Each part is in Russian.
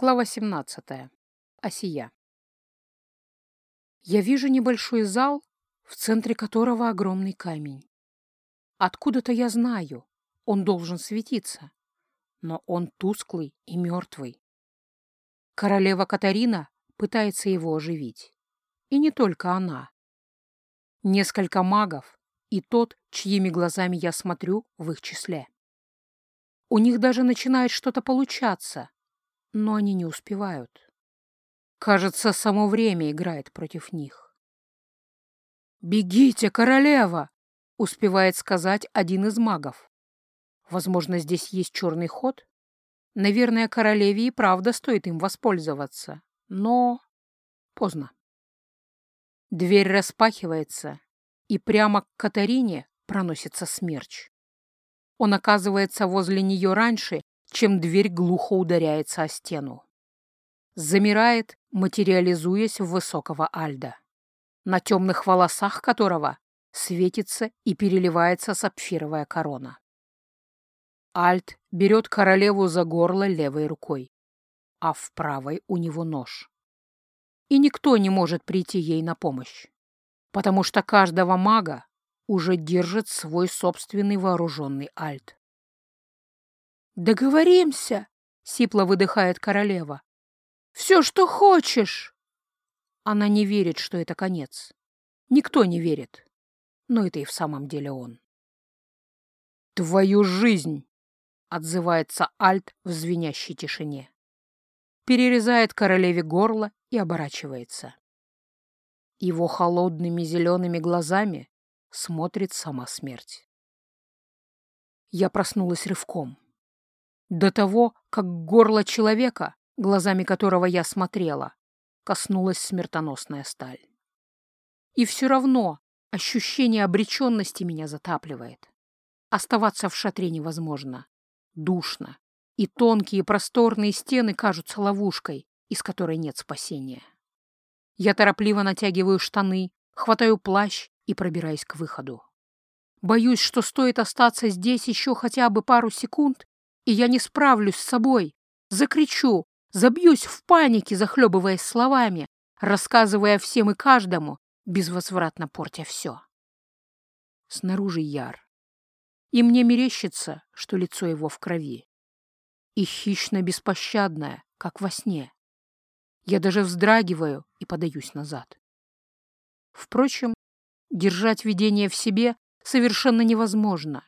Глава 17. Осия. Я вижу небольшой зал, в центре которого огромный камень. Откуда-то я знаю, он должен светиться, но он тусклый и мертвый. Королева Катарина пытается его оживить. И не только она. Несколько магов и тот, чьими глазами я смотрю, в их числе. У них даже начинает что-то получаться, но они не успевают. Кажется, само время играет против них. «Бегите, королева!» — успевает сказать один из магов. Возможно, здесь есть черный ход? Наверное, королеве и правда стоит им воспользоваться. Но поздно. Дверь распахивается, и прямо к Катарине проносится смерч. Он оказывается возле нее раньше, чем дверь глухо ударяется о стену. Замирает, материализуясь в высокого Альда, на темных волосах которого светится и переливается сапфировая корона. Альд берет королеву за горло левой рукой, а в правой у него нож. И никто не может прийти ей на помощь, потому что каждого мага уже держит свой собственный вооруженный Альд. «Договоримся!» — сипло выдыхает королева. «Все, что хочешь!» Она не верит, что это конец. Никто не верит. Но это и в самом деле он. «Твою жизнь!» — отзывается Альт в звенящей тишине. Перерезает королеве горло и оборачивается. Его холодными зелеными глазами смотрит сама смерть. Я проснулась рывком. До того, как горло человека, глазами которого я смотрела, коснулась смертоносная сталь. И все равно ощущение обреченности меня затапливает. Оставаться в шатре невозможно. Душно. И тонкие просторные стены кажутся ловушкой, из которой нет спасения. Я торопливо натягиваю штаны, хватаю плащ и пробираюсь к выходу. Боюсь, что стоит остаться здесь еще хотя бы пару секунд, и я не справлюсь с собой. Закричу, забьюсь в панике, захлебываясь словами, рассказывая всем и каждому, безвозвратно портя все. Снаружи яр. И мне мерещится, что лицо его в крови. И хищно-беспощадное, как во сне. Я даже вздрагиваю и подаюсь назад. Впрочем, держать видение в себе совершенно невозможно.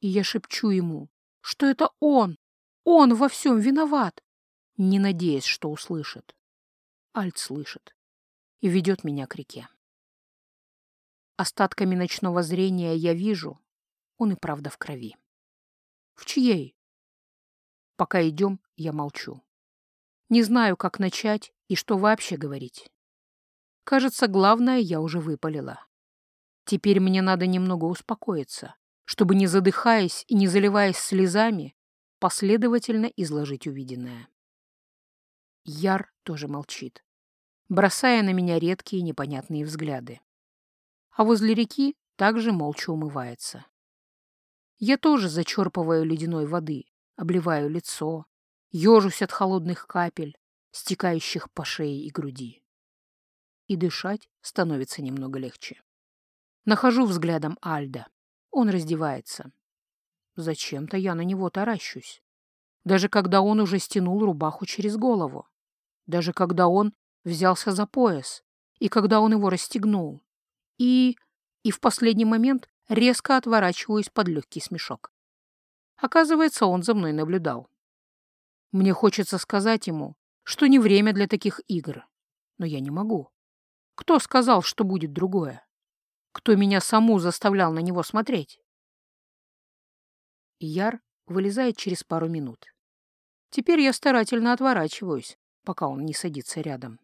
И я шепчу ему, что это он, он во всем виноват, не надеясь, что услышит. Альт слышит и ведет меня к реке. Остатками ночного зрения я вижу, он и правда в крови. В чьей? Пока идем, я молчу. Не знаю, как начать и что вообще говорить. Кажется, главное я уже выпалила. Теперь мне надо немного успокоиться, чтобы, не задыхаясь и не заливаясь слезами, последовательно изложить увиденное. Яр тоже молчит, бросая на меня редкие непонятные взгляды. А возле реки также молча умывается. Я тоже зачерпываю ледяной воды, обливаю лицо, ежусь от холодных капель, стекающих по шее и груди. И дышать становится немного легче. Нахожу взглядом Альда. Он раздевается. Зачем-то я на него таращусь. Даже когда он уже стянул рубаху через голову. Даже когда он взялся за пояс. И когда он его расстегнул. И... И в последний момент резко отворачиваюсь под легкий смешок. Оказывается, он за мной наблюдал. Мне хочется сказать ему, что не время для таких игр. Но я не могу. Кто сказал, что будет другое? Кто меня саму заставлял на него смотреть? Яр вылезает через пару минут. Теперь я старательно отворачиваюсь, пока он не садится рядом.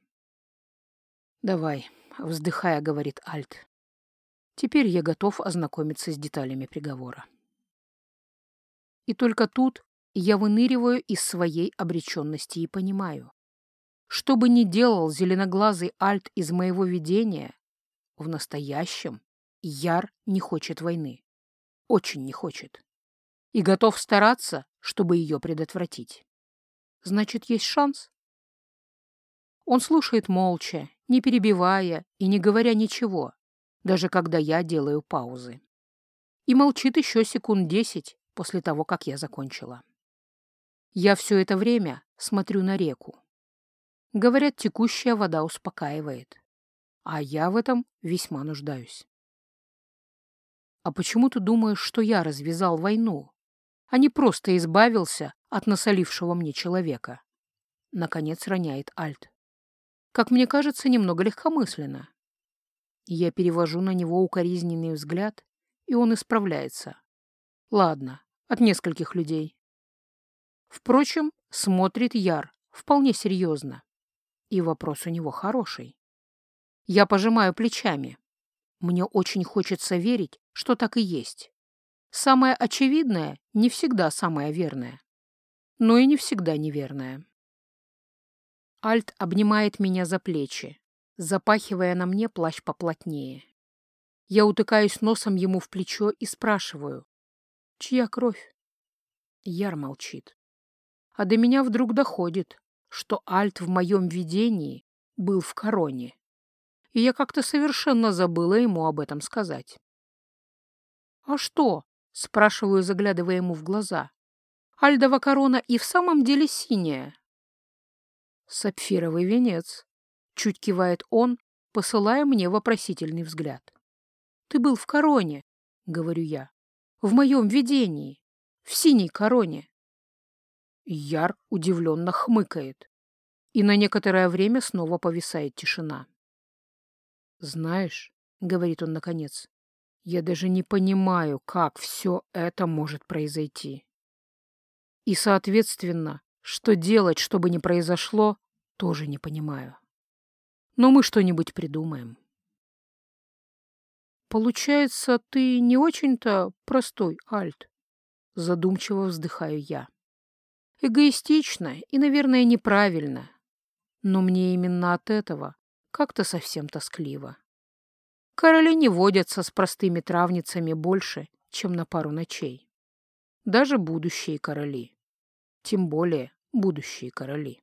«Давай», — вздыхая, говорит Альт. «Теперь я готов ознакомиться с деталями приговора». И только тут я выныриваю из своей обреченности и понимаю. Что бы ни делал зеленоглазый Альт из моего видения, в настоящем Яр не хочет войны. Очень не хочет. И готов стараться, чтобы ее предотвратить. Значит, есть шанс, Он слушает молча, не перебивая и не говоря ничего, даже когда я делаю паузы. И молчит еще секунд десять после того, как я закончила. Я все это время смотрю на реку. Говорят, текущая вода успокаивает. А я в этом весьма нуждаюсь. А почему ты думаешь, что я развязал войну, а не просто избавился от насолившего мне человека? Наконец роняет Альт. Как мне кажется, немного легкомысленно. Я перевожу на него укоризненный взгляд, и он исправляется. Ладно, от нескольких людей. Впрочем, смотрит Яр вполне серьезно. И вопрос у него хороший. Я пожимаю плечами. Мне очень хочется верить, что так и есть. Самое очевидное не всегда самое верное, но и не всегда неверное. Альт обнимает меня за плечи, запахивая на мне плащ поплотнее. Я утыкаюсь носом ему в плечо и спрашиваю, чья кровь? Яр молчит. А до меня вдруг доходит, что Альт в моем видении был в короне. И я как-то совершенно забыла ему об этом сказать. «А что?» — спрашиваю, заглядывая ему в глаза. «Альдова корона и в самом деле синяя». «Сапфировый венец», — чуть кивает он, посылая мне вопросительный взгляд. «Ты был в короне», — говорю я, — «в моем видении, в синей короне». Яр удивленно хмыкает, и на некоторое время снова повисает тишина. «Знаешь», — говорит он наконец, — «я даже не понимаю, как все это может произойти. И, соответственно, что делать, чтобы не произошло, тоже не понимаю. Но мы что-нибудь придумаем». «Получается, ты не очень-то простой, Альт?» Задумчиво вздыхаю я. Эгоистично и, наверное, неправильно. Но мне именно от этого как-то совсем тоскливо. Короли не водятся с простыми травницами больше, чем на пару ночей. Даже будущие короли. Тем более будущие короли.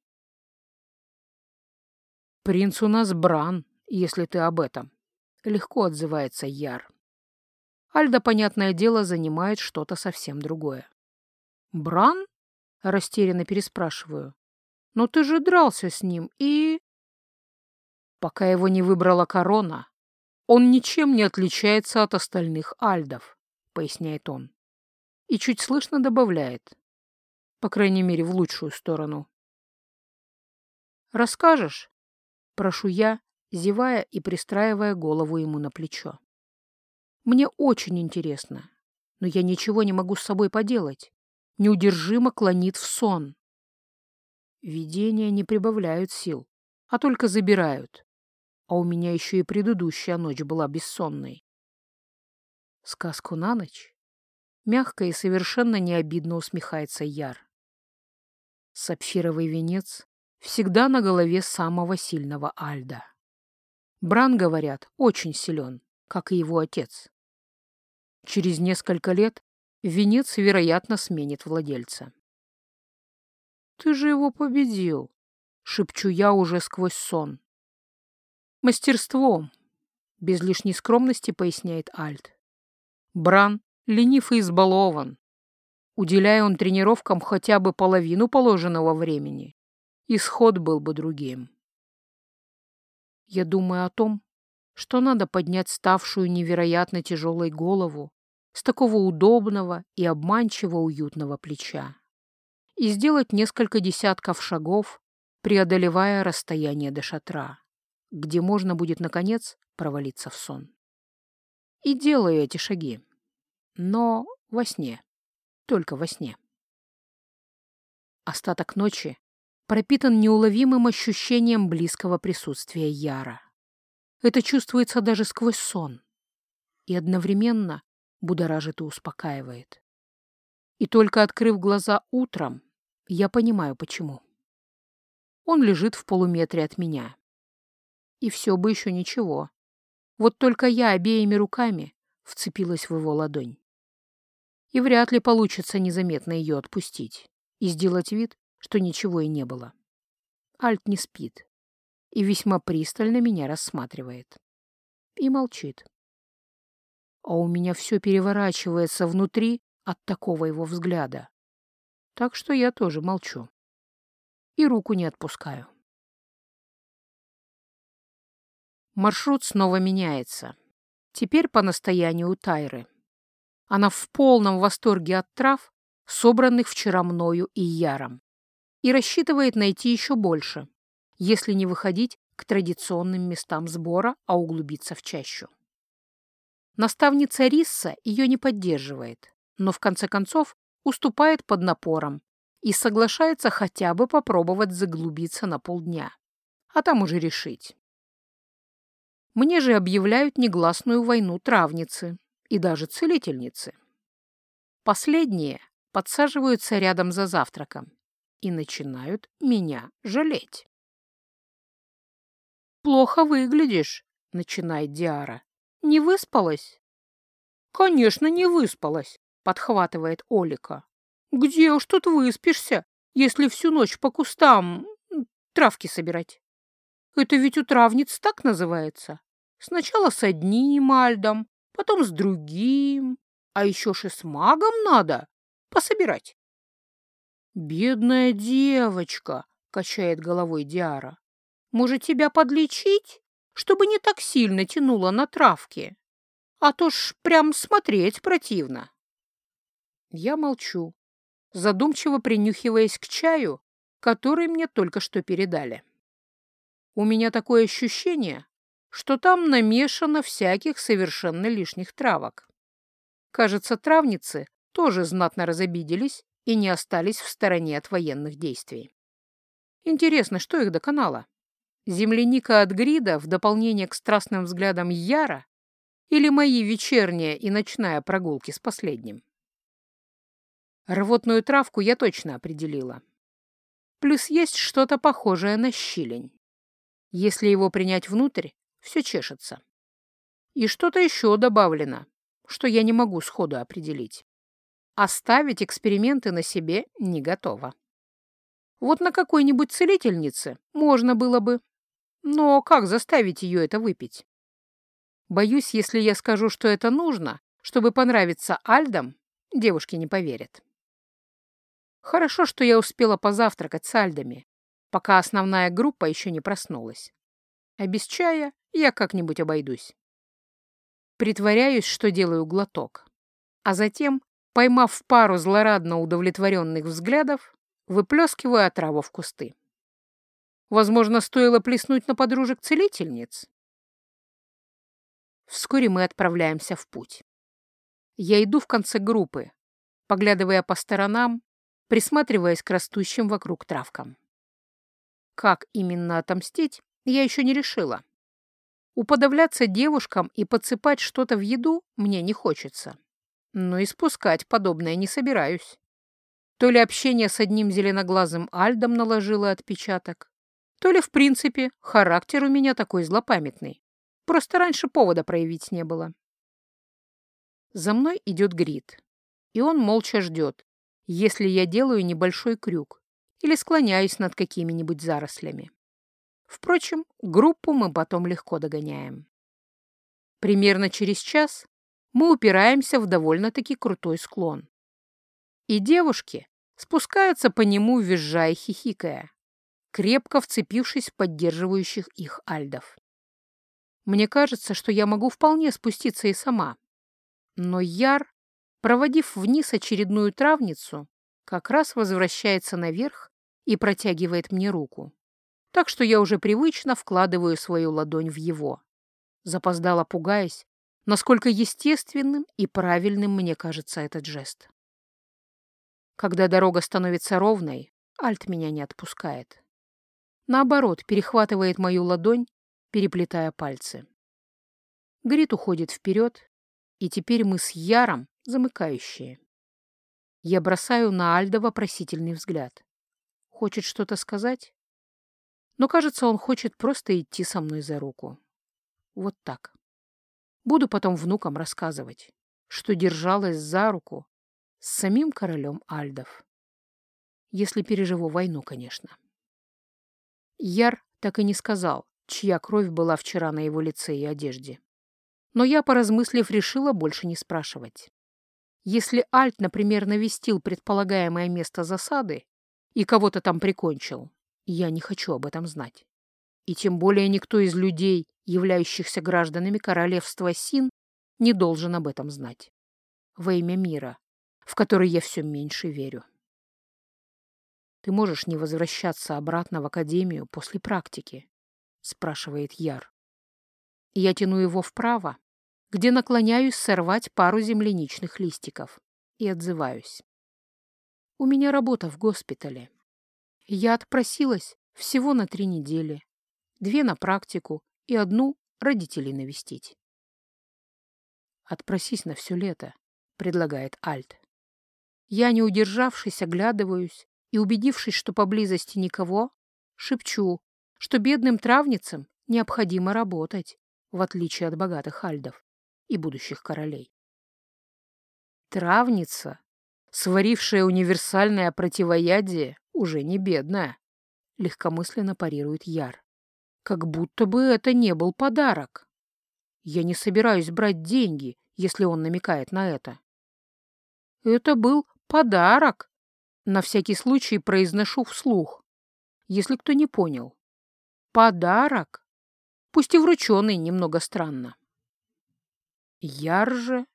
«Принц у нас Бран, если ты об этом», — легко отзывается Яр. Альда, понятное дело, занимает что-то совсем другое. «Бран?» — растерянно переспрашиваю. «Но ты же дрался с ним и...» Пока его не выбрала корона, он ничем не отличается от остальных альдов, поясняет он. И чуть слышно добавляет. По крайней мере, в лучшую сторону. «Расскажешь?» — прошу я, зевая и пристраивая голову ему на плечо. «Мне очень интересно, но я ничего не могу с собой поделать неудержимо клонит в сон. Видения не прибавляют сил, а только забирают. А у меня еще и предыдущая ночь была бессонной. Сказку на ночь? Мягко и совершенно необидно усмехается Яр. Сапфировый венец всегда на голове самого сильного Альда. Бран, говорят, очень силен, как и его отец. Через несколько лет Венец, вероятно, сменит владельца. «Ты же его победил!» — шепчу я уже сквозь сон. «Мастерством!» — без лишней скромности поясняет Альт. Бран ленив и избалован. Уделяя он тренировкам хотя бы половину положенного времени, исход был бы другим. Я думаю о том, что надо поднять ставшую невероятно тяжелой голову с такого удобного и обманчиво уютного плеча и сделать несколько десятков шагов, преодолевая расстояние до шатра, где можно будет, наконец, провалиться в сон. И делаю эти шаги, но во сне, только во сне. Остаток ночи пропитан неуловимым ощущением близкого присутствия Яра. Это чувствуется даже сквозь сон. И одновременно будоражит и успокаивает. И только открыв глаза утром, я понимаю, почему. Он лежит в полуметре от меня. И все бы еще ничего. Вот только я обеими руками вцепилась в его ладонь. И вряд ли получится незаметно ее отпустить и сделать вид, что ничего и не было. Альт не спит. и весьма пристально меня рассматривает. И молчит. А у меня все переворачивается внутри от такого его взгляда. Так что я тоже молчу. И руку не отпускаю. Маршрут снова меняется. Теперь по настоянию Тайры. Она в полном восторге от трав, собранных вчера мною и Яром, и рассчитывает найти еще больше, если не выходить к традиционным местам сбора, а углубиться в чащу. Наставница Рисса ее не поддерживает, но в конце концов уступает под напором и соглашается хотя бы попробовать заглубиться на полдня, а там уже решить. Мне же объявляют негласную войну травницы и даже целительницы. Последние подсаживаются рядом за завтраком и начинают меня жалеть. «Плохо выглядишь», — начинает Диара. «Не выспалась?» «Конечно, не выспалась», — подхватывает Олика. «Где уж тут выспишься, если всю ночь по кустам травки собирать?» Это ведь у травниц так называется. Сначала с одним альдом, потом с другим, а еще ж и с магом надо пособирать. «Бедная девочка!» — качает головой Диара. «Может, тебя подлечить, чтобы не так сильно тянуло на травке? А то ж прям смотреть противно». Я молчу, задумчиво принюхиваясь к чаю, который мне только что передали. У меня такое ощущение, что там намешано всяких совершенно лишних травок. Кажется, травницы тоже знатно разобиделись и не остались в стороне от военных действий. Интересно, что их доконало? Земляника от Грида в дополнение к страстным взглядам Яра или мои вечерняя и ночная прогулки с последним? Рвотную травку я точно определила. Плюс есть что-то похожее на щелень. Если его принять внутрь, все чешется. И что-то еще добавлено, что я не могу сходу определить. Оставить эксперименты на себе не готова. Вот на какой-нибудь целительнице можно было бы. Но как заставить ее это выпить? Боюсь, если я скажу, что это нужно, чтобы понравиться Альдам, девушки не поверят. Хорошо, что я успела позавтракать с Альдами, пока основная группа еще не проснулась. А без чая я как-нибудь обойдусь. Притворяюсь, что делаю глоток. А затем, поймав пару злорадно удовлетворенных взглядов, выплескиваю отраву в кусты. Возможно, стоило плеснуть на подружек-целительниц. Вскоре мы отправляемся в путь. Я иду в конце группы, поглядывая по сторонам, присматриваясь к растущим вокруг травкам. Как именно отомстить, я еще не решила. Уподавляться девушкам и подсыпать что-то в еду мне не хочется. Но и спускать подобное не собираюсь. То ли общение с одним зеленоглазым Альдом наложило отпечаток, то ли, в принципе, характер у меня такой злопамятный. Просто раньше повода проявить не было. За мной идет Грит, и он молча ждет, если я делаю небольшой крюк, или склоняюсь над какими-нибудь зарослями. Впрочем, группу мы потом легко догоняем. Примерно через час мы упираемся в довольно-таки крутой склон. И девушки спускаются по нему, визжая и хихикая, крепко вцепившись в поддерживающих их альдов. Мне кажется, что я могу вполне спуститься и сама. Но Яр, проводив вниз очередную травницу, как раз возвращается наверх и протягивает мне руку. Так что я уже привычно вкладываю свою ладонь в его. Запоздала, пугаясь, насколько естественным и правильным мне кажется этот жест. Когда дорога становится ровной, Альт меня не отпускает. Наоборот, перехватывает мою ладонь, переплетая пальцы. Грит уходит вперед, и теперь мы с Яром замыкающие. Я бросаю на Альда вопросительный взгляд. Хочет что-то сказать? Но, кажется, он хочет просто идти со мной за руку. Вот так. Буду потом внукам рассказывать, что держалась за руку с самим королем Альдов. Если переживу войну, конечно. Яр Так и не сказал, чья кровь была вчера на его лице и одежде. Но я, поразмыслив, решила больше не спрашивать. Если Альт, например, навестил предполагаемое место засады и кого-то там прикончил, я не хочу об этом знать. И тем более никто из людей, являющихся гражданами королевства Син, не должен об этом знать. Во имя мира, в который я все меньше верю. «Ты можешь не возвращаться обратно в академию после практики?» — спрашивает Яр. Я тяну его вправо, где наклоняюсь сорвать пару земляничных листиков, и отзываюсь. У меня работа в госпитале. Я отпросилась всего на три недели, две на практику и одну родителей навестить. «Отпросись на все лето», — предлагает Альт. Я, не удержавшись, оглядываюсь и, убедившись, что поблизости никого, шепчу, что бедным травницам необходимо работать, в отличие от богатых альдов и будущих королей. Травница, сварившая универсальное противоядие, уже не бедная, легкомысленно парирует Яр. Как будто бы это не был подарок. Я не собираюсь брать деньги, если он намекает на это. Это был подарок. На всякий случай произношу вслух, если кто не понял. Подарок, пусть и врученный немного странно. Яр же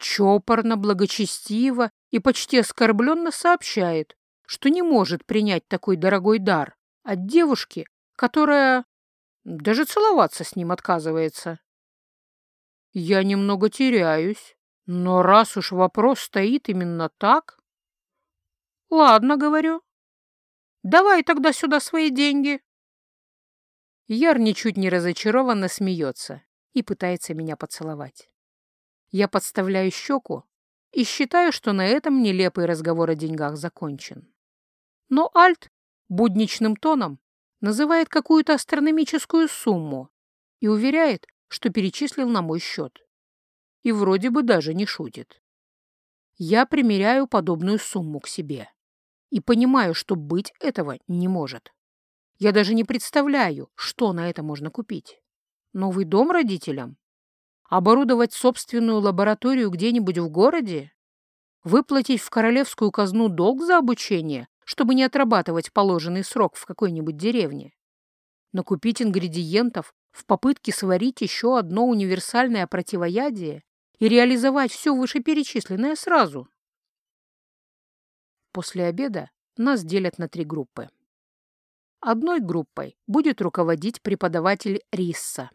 чопорно, благочестиво и почти оскорбленно сообщает, что не может принять такой дорогой дар от девушки, которая даже целоваться с ним отказывается. Я немного теряюсь, но раз уж вопрос стоит именно так... Ладно, говорю. Давай тогда сюда свои деньги. Яр ничуть не разочарованно смеется и пытается меня поцеловать. Я подставляю щеку и считаю, что на этом нелепый разговор о деньгах закончен. Но Альт будничным тоном называет какую-то астрономическую сумму и уверяет, что перечислил на мой счет. И вроде бы даже не шутит. Я примеряю подобную сумму к себе и понимаю, что быть этого не может. Я даже не представляю, что на это можно купить. Новый дом родителям? Оборудовать собственную лабораторию где-нибудь в городе? Выплатить в королевскую казну долг за обучение, чтобы не отрабатывать положенный срок в какой-нибудь деревне. Накупить ингредиентов в попытке сварить еще одно универсальное противоядие и реализовать все вышеперечисленное сразу. После обеда нас делят на три группы. Одной группой будет руководить преподаватель Рисса,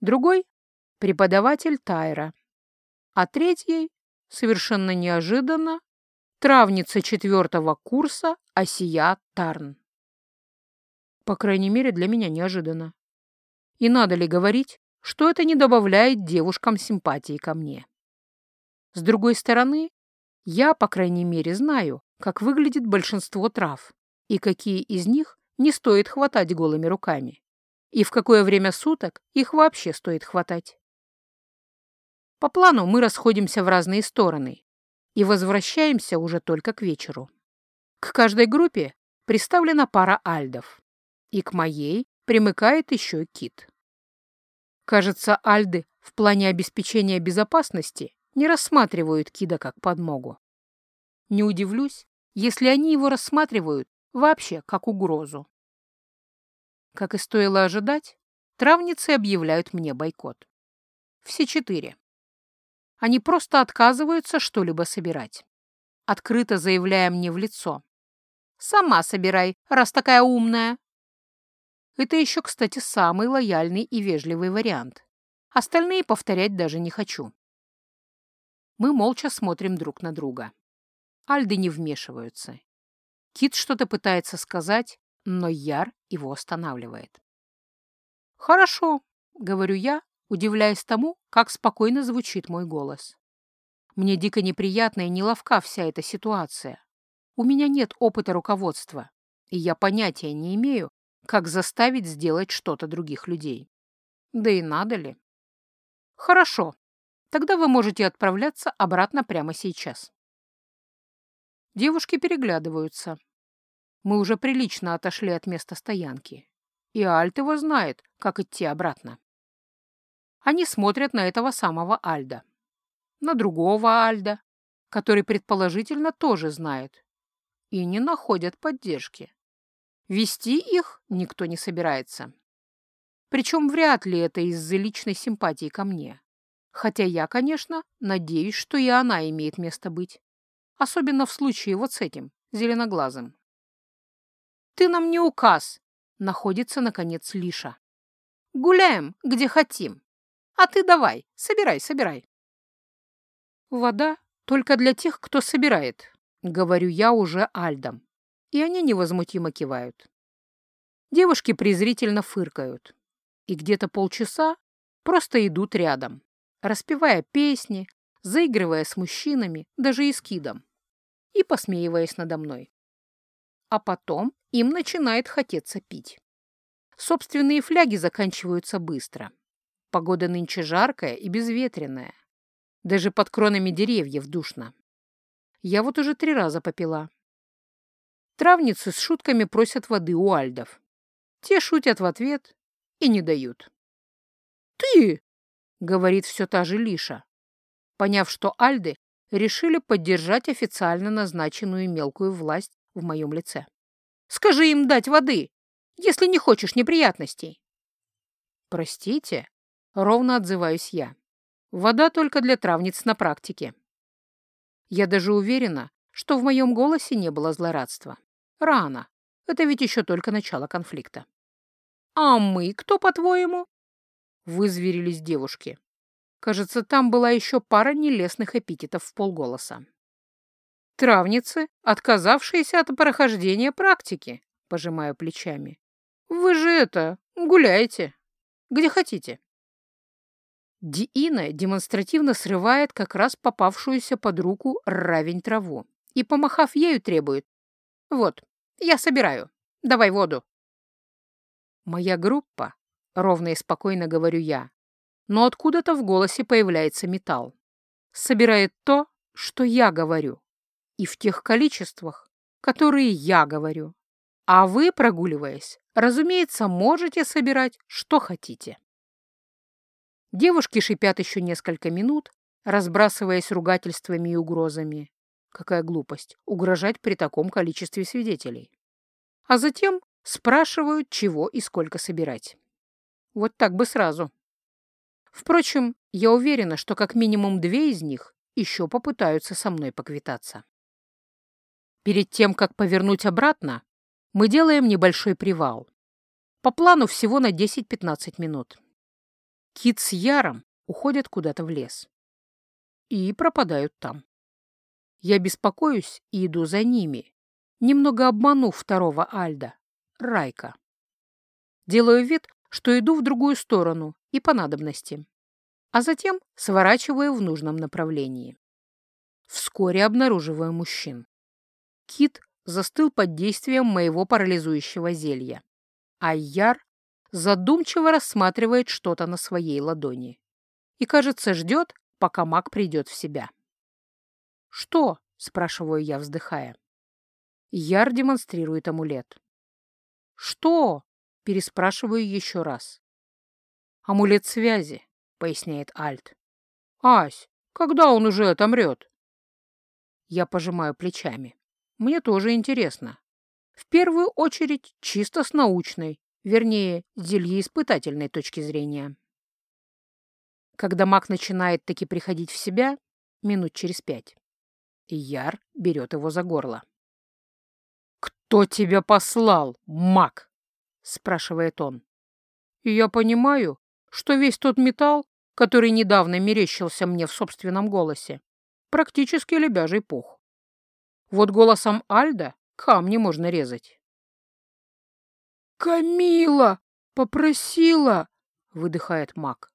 другой — преподаватель Тайра, а третьей, совершенно неожиданно, травница четвертого курса Асия Тарн. По крайней мере, для меня неожиданно. И надо ли говорить, что это не добавляет девушкам симпатии ко мне? С другой стороны, я, по крайней мере, знаю, как выглядит большинство трав и какие из них не стоит хватать голыми руками, и в какое время суток их вообще стоит хватать. По плану мы расходимся в разные стороны, и возвращаемся уже только к вечеру. К каждой группе представлена пара альдов, и к моей примыкает еще кит. Кажется, альды в плане обеспечения безопасности не рассматривают кида как подмогу. Не удивлюсь, если они его рассматривают вообще как угрозу. Как и стоило ожидать, травницы объявляют мне бойкот. Все четыре. Они просто отказываются что-либо собирать. Открыто заявляя мне в лицо. «Сама собирай, раз такая умная». Это еще, кстати, самый лояльный и вежливый вариант. Остальные повторять даже не хочу. Мы молча смотрим друг на друга. Альды не вмешиваются. Кит что-то пытается сказать, но Яр его останавливает. «Хорошо», — говорю я, удивляясь тому, как спокойно звучит мой голос. Мне дико неприятна и неловка вся эта ситуация. У меня нет опыта руководства, и я понятия не имею, как заставить сделать что-то других людей. Да и надо ли? Хорошо, тогда вы можете отправляться обратно прямо сейчас. Девушки переглядываются. Мы уже прилично отошли от места стоянки. и Альт его знает, как идти обратно. Они смотрят на этого самого Альда, на другого Альда, который предположительно тоже знает, и не находят поддержки. Вести их никто не собирается. Причем вряд ли это из-за личной симпатии ко мне. Хотя я, конечно, надеюсь, что и она имеет место быть. Особенно в случае вот с этим, зеленоглазым. «Ты нам не указ!» — находится, наконец, Лиша. «Гуляем, где хотим. А ты давай, собирай, собирай». «Вода только для тех, кто собирает», — говорю я уже Альдом. И они невозмутимо кивают. Девушки презрительно фыркают и где-то полчаса просто идут рядом, распевая песни, заигрывая с мужчинами, даже и с кидом, и посмеиваясь надо мной. А потом им начинает хотеться пить. Собственные фляги заканчиваются быстро. Погода нынче жаркая и безветренная. Даже под кронами деревьев душно. Я вот уже три раза попила. Травницы с шутками просят воды у альдов. Те шутят в ответ, и не дают. «Ты!» — говорит все та же Лиша, поняв, что Альды решили поддержать официально назначенную мелкую власть в моем лице. «Скажи им дать воды, если не хочешь неприятностей». «Простите», — ровно отзываюсь я. «Вода только для травниц на практике». Я даже уверена, что в моем голосе не было злорадства. Рано. Это ведь еще только начало конфликта. «А мы кто, по-твоему?» Вызверились девушки. Кажется, там была еще пара нелестных эпитетов в полголоса. «Травницы, отказавшиеся от прохождения практики», — пожимаю плечами. «Вы же это, гуляете, где хотите». Диина демонстративно срывает как раз попавшуюся под руку равень траву и, помахав ею, требует. «Вот, я собираю. Давай воду». «Моя группа», — ровно и спокойно говорю я, но откуда-то в голосе появляется металл. Собирает то, что я говорю, и в тех количествах, которые я говорю. А вы, прогуливаясь, разумеется, можете собирать, что хотите. Девушки шипят еще несколько минут, разбрасываясь ругательствами и угрозами. Какая глупость угрожать при таком количестве свидетелей. А затем Спрашивают, чего и сколько собирать. Вот так бы сразу. Впрочем, я уверена, что как минимум две из них еще попытаются со мной поквитаться. Перед тем, как повернуть обратно, мы делаем небольшой привал. По плану всего на 10-15 минут. Кит с Яром уходят куда-то в лес. И пропадают там. Я беспокоюсь и иду за ними, немного обманув второго Альда, Райка. Делаю вид, что иду в другую сторону и по надобности, а затем сворачиваю в нужном направлении. Вскоре обнаруживаю мужчин. Кит застыл под действием моего парализующего зелья, а Яр задумчиво рассматривает что-то на своей ладони и, кажется, ждет, пока маг придет в себя. «Что?» — спрашиваю я, вздыхая. Яр демонстрирует амулет. «Что?» — переспрашиваю еще раз. «Амулет связи», — поясняет Альт. «Ась, когда он уже отомрет?» Я пожимаю плечами. Мне тоже интересно. В первую очередь чисто с научной, вернее, зельеиспытательной точки зрения. Когда маг начинает таки приходить в себя, минут через пять, Яр берет его за горло. «Кто тебя послал, маг?» — спрашивает он. И я понимаю, что весь тот металл, который недавно мерещился мне в собственном голосе, практически лебяжий пух. Вот голосом Альда камни можно резать. «Камила! Попросила!» — выдыхает маг.